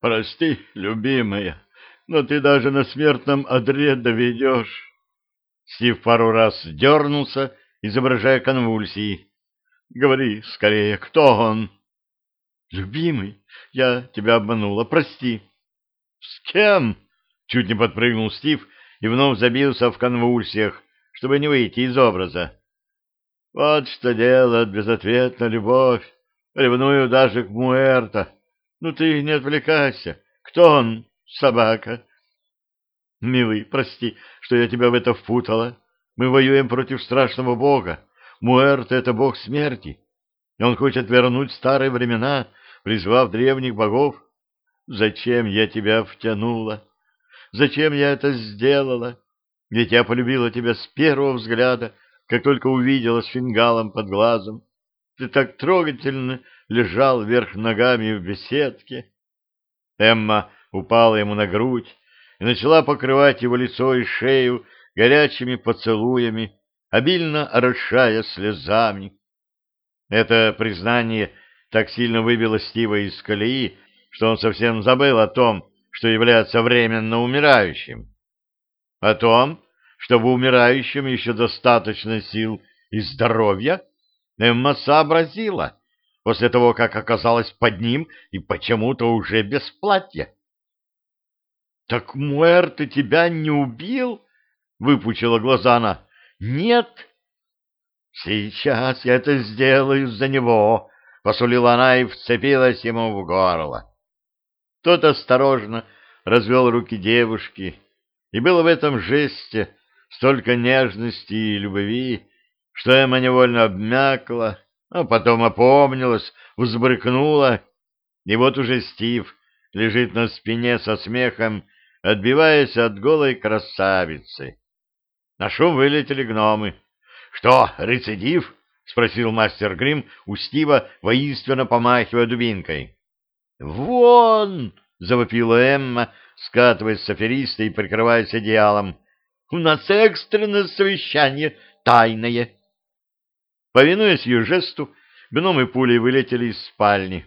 Прости, любимая, но ты даже на смертном одре доведешь. Стив пару раз дернулся, изображая конвульсии. Говори скорее, кто он? Любимый, я тебя обманула, прости. С кем? Чуть не подпрыгнул Стив и вновь забился в конвульсиях, чтобы не выйти из образа. Вот что делает безответная любовь. Ревную даже к Муэрто. Ну ты не отвлекайся. Кто он, собака? Милый, прости, что я тебя в это впутала. Мы воюем против страшного бога. Муэрто — это бог смерти. И он хочет вернуть старые времена, призвав древних богов. Зачем я тебя втянула? Зачем я это сделала? Ведь я полюбила тебя с первого взгляда, как только увидела с фингалом под глазом. Ты так трогательно лежал вверх ногами в беседке. Эмма упала ему на грудь и начала покрывать его лицо и шею горячими поцелуями, обильно орошая слезами. Это признание так сильно выбило Стива из колеи, что он совсем забыл о том, что является временно умирающим. О том, что в умирающем еще достаточно сил и здоровья, Эмма сообразила после того, как оказалась под ним и почему-то уже без платья. — Так Муэрт тебя не убил? — выпучила глаза она. — Нет. — Сейчас я это сделаю за него, — посулила она и вцепилась ему в горло. Тот осторожно развел руки девушки, и было в этом жесте столько нежности и любви, что Эмма невольно обмякла, а потом опомнилась, взбрыкнула, и вот уже Стив лежит на спине со смехом, отбиваясь от голой красавицы. На шум вылетели гномы. — Что, рецидив? — спросил мастер Грим у Стива, воинственно помахивая дубинкой. — Вон! — завопила Эмма, скатываясь с афериста и прикрываясь одеялом. — У нас экстренное совещание, тайное. Повинуясь ее жесту, гномы пулей вылетели из спальни.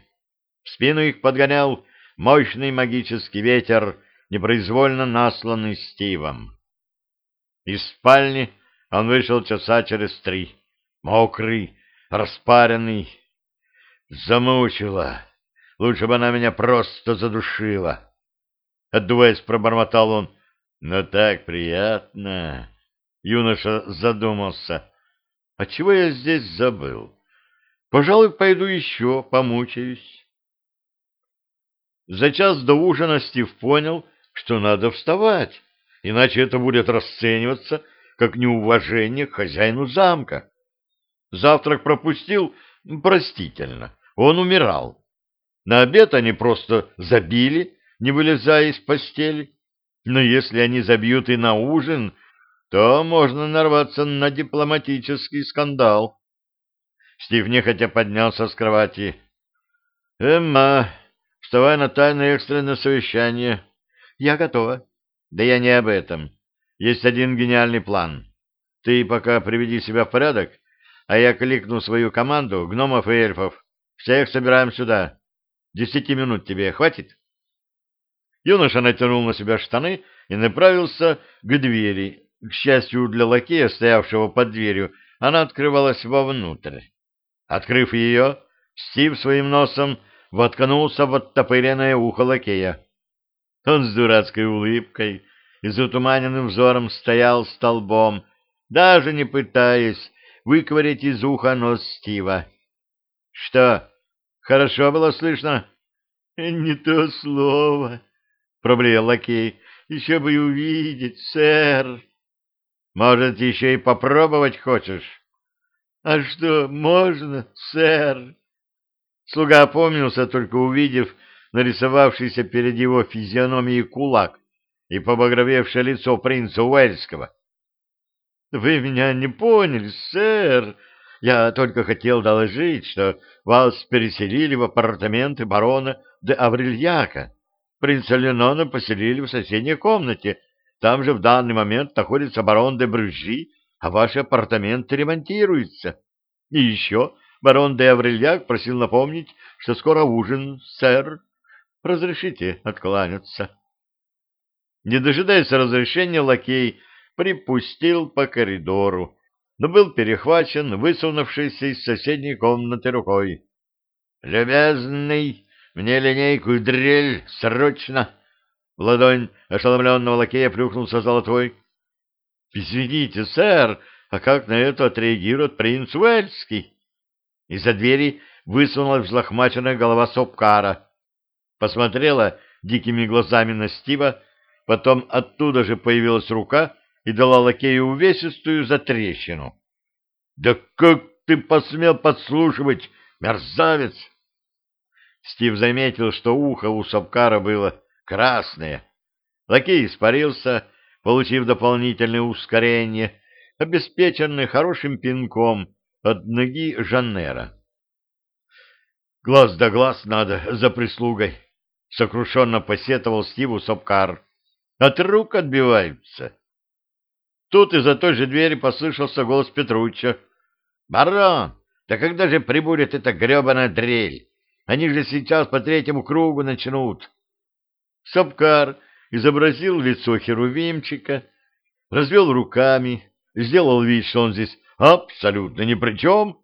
В спину их подгонял мощный магический ветер, непроизвольно насланный Стивом. Из спальни он вышел часа через три, мокрый, распаренный. Замучила. Лучше бы она меня просто задушила. Отдуваясь, пробормотал он. Но так приятно. Юноша задумался. А чего я здесь забыл? Пожалуй, пойду еще помучаюсь. За час до ужина Стив понял, что надо вставать, иначе это будет расцениваться как неуважение к хозяину замка. Завтрак пропустил простительно, он умирал. На обед они просто забили, не вылезая из постели. Но если они забьют и на ужин, то можно нарваться на дипломатический скандал. Стив нехотя поднялся с кровати. — Эмма, вставай на тайное экстренное совещание. — Я готова. — Да я не об этом. Есть один гениальный план. Ты пока приведи себя в порядок, а я кликну свою команду гномов и эльфов. Всех собираем сюда. Десяти минут тебе хватит? Юноша натянул на себя штаны и направился к двери, к счастью для лакея, стоявшего под дверью, она открывалась вовнутрь. Открыв ее, Стив своим носом воткнулся в оттопыренное ухо лакея. Он с дурацкой улыбкой и затуманенным взором стоял столбом, даже не пытаясь выковырять из уха нос Стива. — Что, хорошо было слышно? — Не то слово, — проблеял лакей. — Еще бы увидеть, сэр. Может, еще и попробовать хочешь? — А что, можно, сэр? Слуга опомнился, только увидев нарисовавшийся перед его физиономией кулак и побагровевшее лицо принца Уэльского. — Вы меня не поняли, сэр. Я только хотел доложить, что вас переселили в апартаменты барона де Аврельяка. Принца Ленона поселили в соседней комнате, там же в данный момент находится барон де Брюжи, а ваши апартаменты ремонтируются. И еще барон де Аврельяк просил напомнить, что скоро ужин, сэр. Разрешите откланяться. Не дожидаясь разрешения, лакей припустил по коридору, но был перехвачен высунувшейся из соседней комнаты рукой. — Любезный, мне линейку и дрель, срочно! В ладонь ошеломленного лакея плюхнулся золотой. — Извините, сэр, а как на это отреагирует принц Уэльский? Из-за двери высунулась взлохмаченная голова Сопкара. Посмотрела дикими глазами на Стива, потом оттуда же появилась рука и дала лакею увесистую затрещину. — Да как ты посмел подслушивать, мерзавец! Стив заметил, что ухо у Сапкара было красное. Лакей испарился, получив дополнительное ускорение, обеспеченное хорошим пинком от ноги Жаннера. «Глаз да глаз надо за прислугой», — сокрушенно посетовал Стиву Сапкар. «От рук отбиваются». Тут из-за той же двери послышался голос Петручча. «Барон, да когда же прибудет эта гребаная дрель? Они же сейчас по третьему кругу начнут». Сапкар изобразил лицо херувимчика, развел руками, сделал вид, что он здесь абсолютно ни при чем,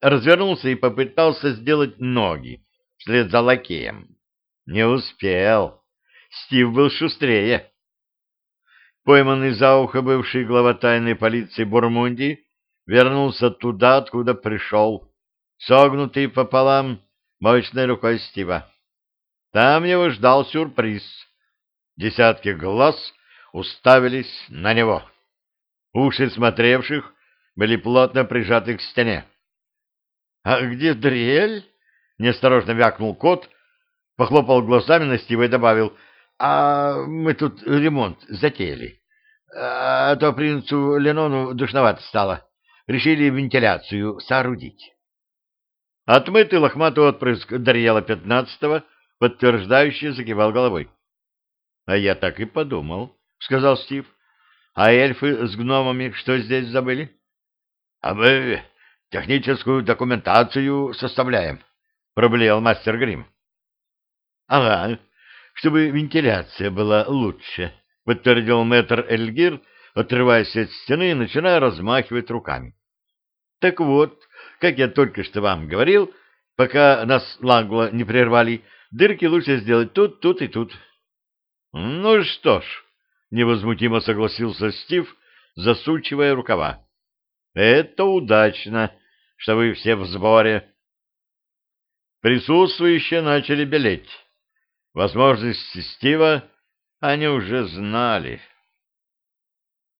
развернулся и попытался сделать ноги вслед за лакеем. Не успел. Стив был шустрее. Пойманный за ухо бывший глава тайной полиции Бурмунди вернулся туда, откуда пришел, согнутый пополам мощной рукой Стива. Там его ждал сюрприз. Десятки глаз уставились на него. Уши смотревших были плотно прижаты к стене. — А где дрель? — неосторожно вякнул кот, похлопал глазами на Стива и добавил — а мы тут ремонт затеяли. А то принцу Ленону душновато стало. Решили вентиляцию соорудить. Отмытый лохматый отпрыск Дарьяла пятнадцатого подтверждающе закивал головой. — А я так и подумал, — сказал Стив. — А эльфы с гномами что здесь забыли? — А мы техническую документацию составляем, — проблеял мастер Грим. — Ага, чтобы вентиляция была лучше, — подтвердил мэтр Эльгир, отрываясь от стены и начиная размахивать руками. — Так вот, как я только что вам говорил, пока нас нагло не прервали, дырки лучше сделать тут, тут и тут. — Ну что ж, — невозмутимо согласился Стив, засучивая рукава. — Это удачно, что вы все в сборе. Присутствующие начали белеть. Возможности Стива они уже знали.